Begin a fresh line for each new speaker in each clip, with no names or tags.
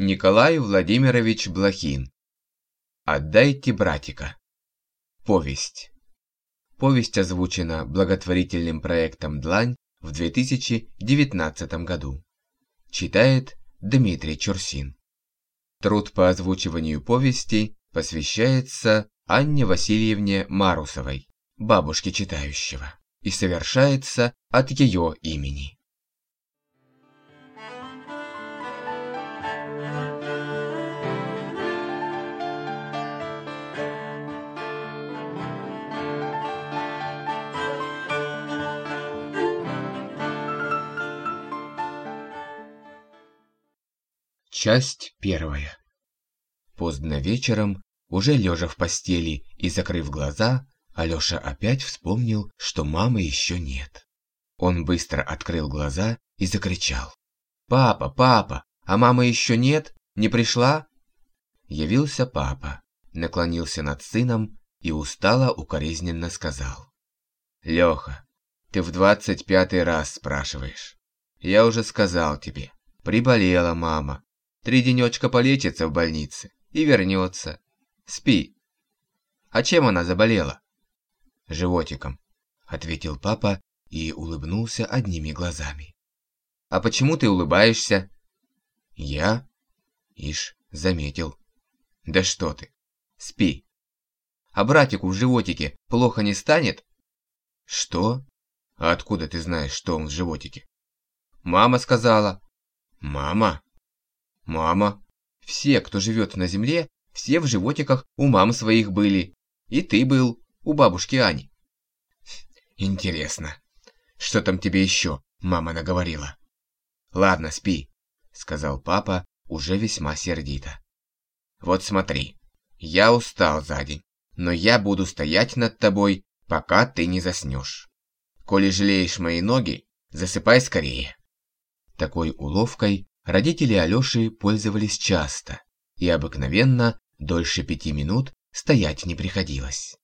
Николай Владимирович Блохин. Отдайте братика. Повесть. Повесть озвучена благотворительным проектом «Длань» в 2019 году. Читает Дмитрий Чурсин. Труд по озвучиванию повести посвящается Анне Васильевне Марусовой, бабушке читающего, и совершается от ее имени. Часть первая. Поздно вечером, уже лежа в постели и закрыв глаза, Алёша опять вспомнил, что мамы еще нет. Он быстро открыл глаза и закричал. «Папа, папа, а мамы еще нет? Не пришла?» Явился папа, наклонился над сыном и устало укоризненно сказал. «Леха, ты в двадцать пятый раз спрашиваешь. Я уже сказал тебе, приболела мама, Три денечка полечится в больнице и вернется. Спи. А чем она заболела? Животиком, ответил папа и улыбнулся одними глазами. А почему ты улыбаешься? Я? Ишь, заметил. Да что ты. Спи. А братику в животике плохо не станет? Что? А откуда ты знаешь, что он в животике? Мама сказала. Мама? Мама. Все, кто живет на земле, все в животиках у мам своих были. И ты был у бабушки Ани. Интересно, что там тебе еще мама наговорила? Ладно, спи, сказал папа уже весьма сердито. Вот смотри, я устал за день, но я буду стоять над тобой, пока ты не заснешь. Коли жалеешь мои ноги, засыпай скорее. Такой уловкой Родители Алёши пользовались часто, и обыкновенно дольше пяти минут стоять не приходилось.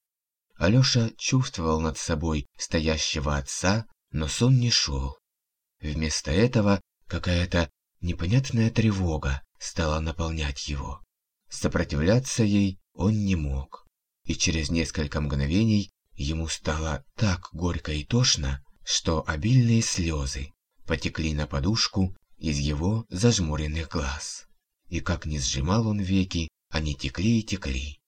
Алёша чувствовал над собой стоящего отца, но сон не шел. Вместо этого какая-то непонятная тревога стала наполнять его. Сопротивляться ей он не мог, и через несколько мгновений ему стало так горько и тошно, что обильные слезы потекли на подушку из его зажмуренных глаз. И как не сжимал он веки, они текли и текли.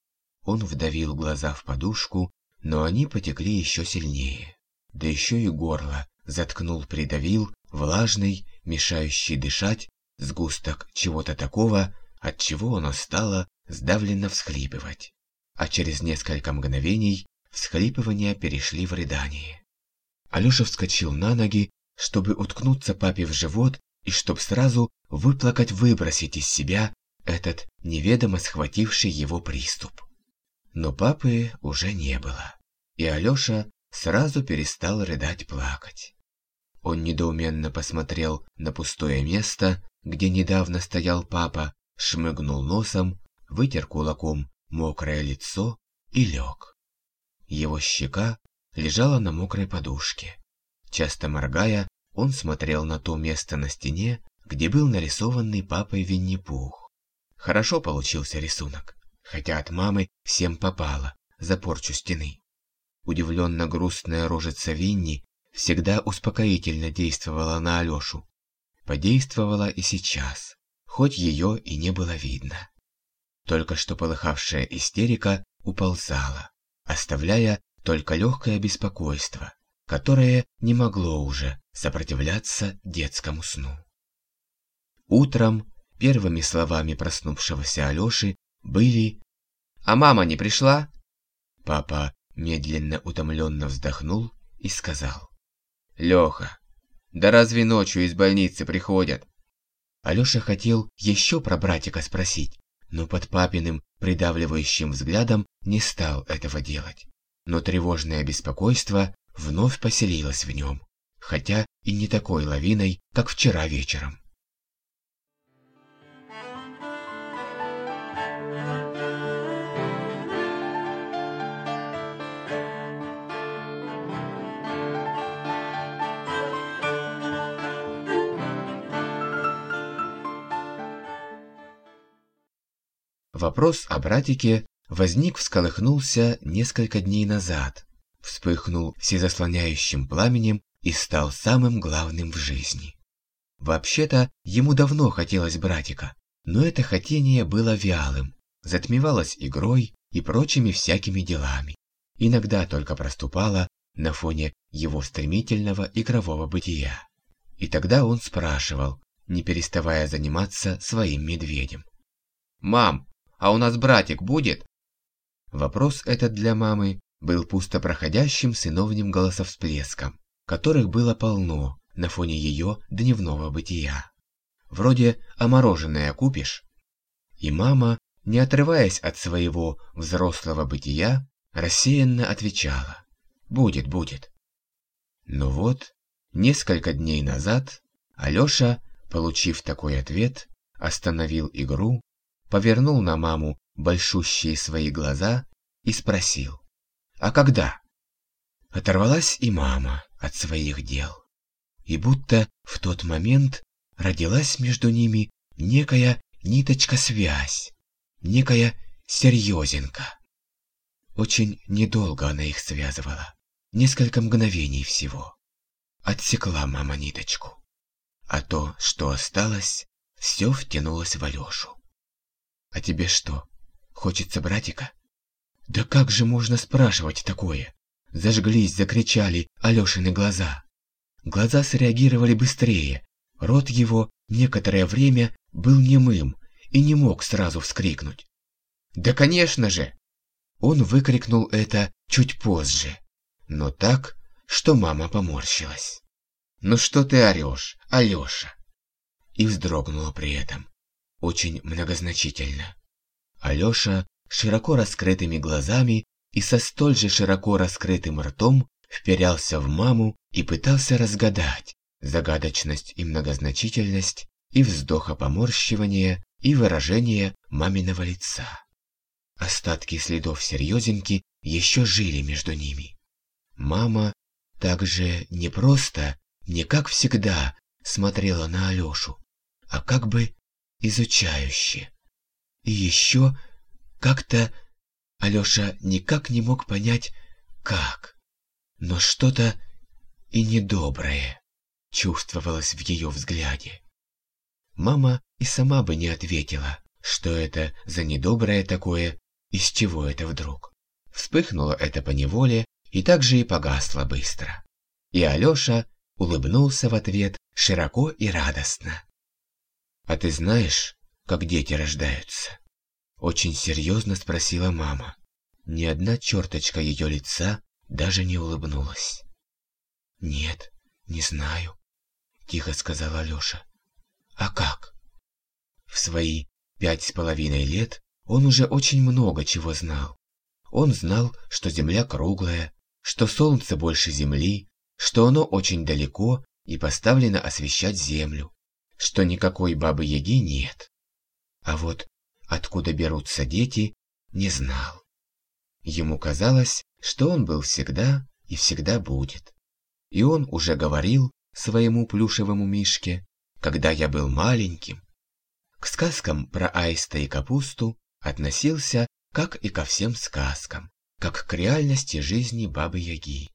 Он вдавил глаза в подушку, но они потекли еще сильнее. Да еще и горло заткнул, придавил, влажный, мешающий дышать, сгусток чего-то такого, от чего оно стало сдавленно всхлипывать. А через несколько мгновений всхлипывания перешли в рыдание. Алёша вскочил на ноги, чтобы уткнуться папе в живот и чтоб сразу выплакать, выбросить из себя этот неведомо схвативший его приступ. Но папы уже не было, и Алёша сразу перестал рыдать плакать. Он недоуменно посмотрел на пустое место, где недавно стоял папа, шмыгнул носом, вытер кулаком мокрое лицо и лег. Его щека лежала на мокрой подушке. Часто моргая, он смотрел на то место на стене, где был нарисованный папой Винни-Пух. Хорошо получился рисунок, хотя от мамы всем попало за порчу стены. Удивленно грустная рожица Винни всегда успокоительно действовала на Алёшу. Подействовала и сейчас, хоть ее и не было видно. Только что полыхавшая истерика уползала, оставляя только легкое беспокойство, которое не могло уже сопротивляться детскому сну. Утром первыми словами проснувшегося Алёши были «А мама не пришла?» Папа медленно утомленно вздохнул и сказал «Лёха, да разве ночью из больницы приходят?» Алёша хотел еще про братика спросить, но под папиным придавливающим взглядом не стал этого делать. Но тревожное беспокойство вновь поселилось в нем, хотя и не такой лавиной, как вчера вечером. Вопрос о братике возник, всколыхнулся несколько дней назад, вспыхнул всезаслоняющим пламенем и стал самым главным в жизни. Вообще-то, ему давно хотелось братика, но это хотение было вялым, затмевалось игрой и прочими всякими делами. Иногда только проступало на фоне его стремительного игрового бытия. И тогда он спрашивал, не переставая заниматься своим медведем. «Мам, а у нас братик будет?» Вопрос этот для мамы был пустопроходящим сыновним голосовсплеском, которых было полно на фоне ее дневного бытия. Вроде «а купишь?» И мама, не отрываясь от своего взрослого бытия, рассеянно отвечала «Будет, будет». Но вот, несколько дней назад, Алёша, получив такой ответ, остановил игру, повернул на маму большущие свои глаза и спросил «А когда?» Оторвалась и мама от своих дел. И будто в тот момент родилась между ними некая ниточка-связь, некая серьезинка. Очень недолго она их связывала, несколько мгновений всего. Отсекла мама ниточку. А то, что осталось, все втянулось в Алешу. «А тебе что, хочется братика?» «Да как же можно спрашивать такое?» Зажглись, закричали Алешины глаза. Глаза среагировали быстрее. Рот его некоторое время был немым и не мог сразу вскрикнуть. «Да конечно же!» Он выкрикнул это чуть позже, но так, что мама поморщилась. «Ну что ты орешь, Алёша?» И вздрогнула при этом, очень многозначительно. Алёша широко раскрытыми глазами и со столь же широко раскрытым ртом вперялся в маму и пытался разгадать загадочность и многозначительность и вздоха поморщивания и выражение маминого лица. Остатки следов серьезинки еще жили между ними. Мама также не просто, не как всегда, смотрела на Алешу, а как бы изучающе. И еще как-то Алеша никак не мог понять, как. Но что-то и недоброе чувствовалось в ее взгляде. Мама и сама бы не ответила, что это за недоброе такое, из чего это вдруг. Вспыхнуло это по неволе и также и погасло быстро. И Алеша улыбнулся в ответ широко и радостно. «А ты знаешь, как дети рождаются?» Очень серьезно спросила мама. Ни одна черточка ее лица даже не улыбнулась. «Нет, не знаю», — тихо сказала Алеша. «А как?» В свои пять с половиной лет он уже очень много чего знал. Он знал, что Земля круглая, что Солнце больше Земли, что оно очень далеко и поставлено освещать Землю, что никакой Бабы-Яги нет. А вот откуда берутся дети, не знал. Ему казалось, что он был всегда и всегда будет. И он уже говорил своему плюшевому мишке, когда я был маленьким. К сказкам про аиста и капусту относился, как и ко всем сказкам, как к реальности жизни Бабы-Яги.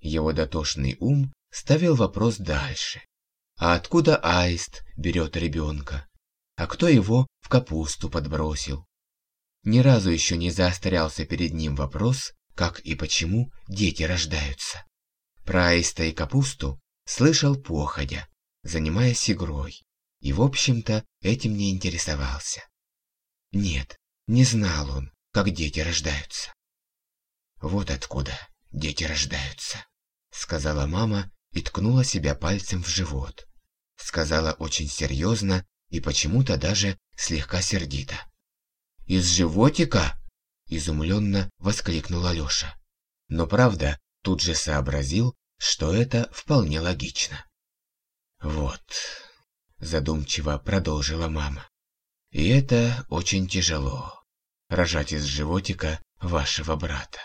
Его дотошный ум ставил вопрос дальше. А откуда аист берет ребенка? А кто его в капусту подбросил. Ни разу еще не заострялся перед ним вопрос, как и почему дети рождаются. Про аиста и капусту слышал походя, занимаясь игрой, и, в общем-то, этим не интересовался. Нет, не знал он, как дети рождаются. «Вот откуда дети рождаются», — сказала мама и ткнула себя пальцем в живот. Сказала очень серьезно и почему-то даже слегка сердито. «Из животика?» – изумленно воскликнул Алеша. Но правда, тут же сообразил, что это вполне логично. «Вот», – задумчиво продолжила мама. «И это очень тяжело, рожать из животика вашего брата».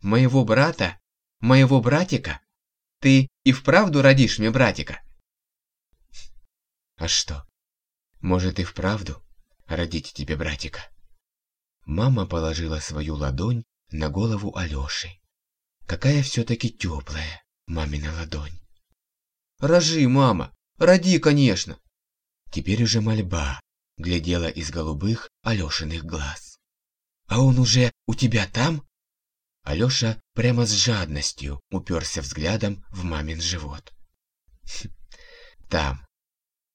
«Моего брата? Моего братика? Ты и вправду родишь мне братика?» «А что, может и вправду родить тебе братика. Мама положила свою ладонь на голову Алёши. Какая все-таки теплая мамина ладонь. «Рожи, мама! Роди, конечно!» Теперь уже мольба глядела из голубых Алёшиных глаз. «А он уже у тебя там?» Алёша прямо с жадностью уперся взглядом в мамин живот. «Там», —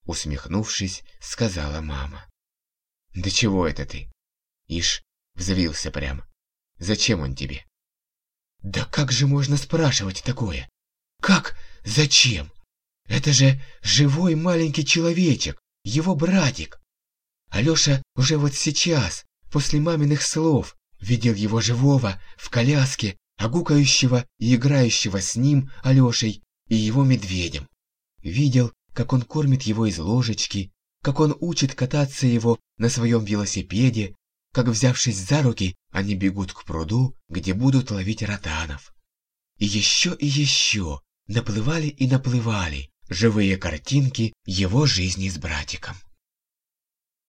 усмехнувшись, сказала мама. «Да чего это ты?» Ишь, взвился прямо. «Зачем он тебе?» «Да как же можно спрашивать такое? Как? Зачем? Это же живой маленький человечек, его братик. Алёша уже вот сейчас, после маминых слов, видел его живого в коляске, огукающего и играющего с ним, Алёшей, и его медведем. Видел, как он кормит его из ложечки, как он учит кататься его на своем велосипеде, как, взявшись за руки, они бегут к пруду, где будут ловить ротанов. И еще и еще наплывали и наплывали живые картинки его жизни с братиком.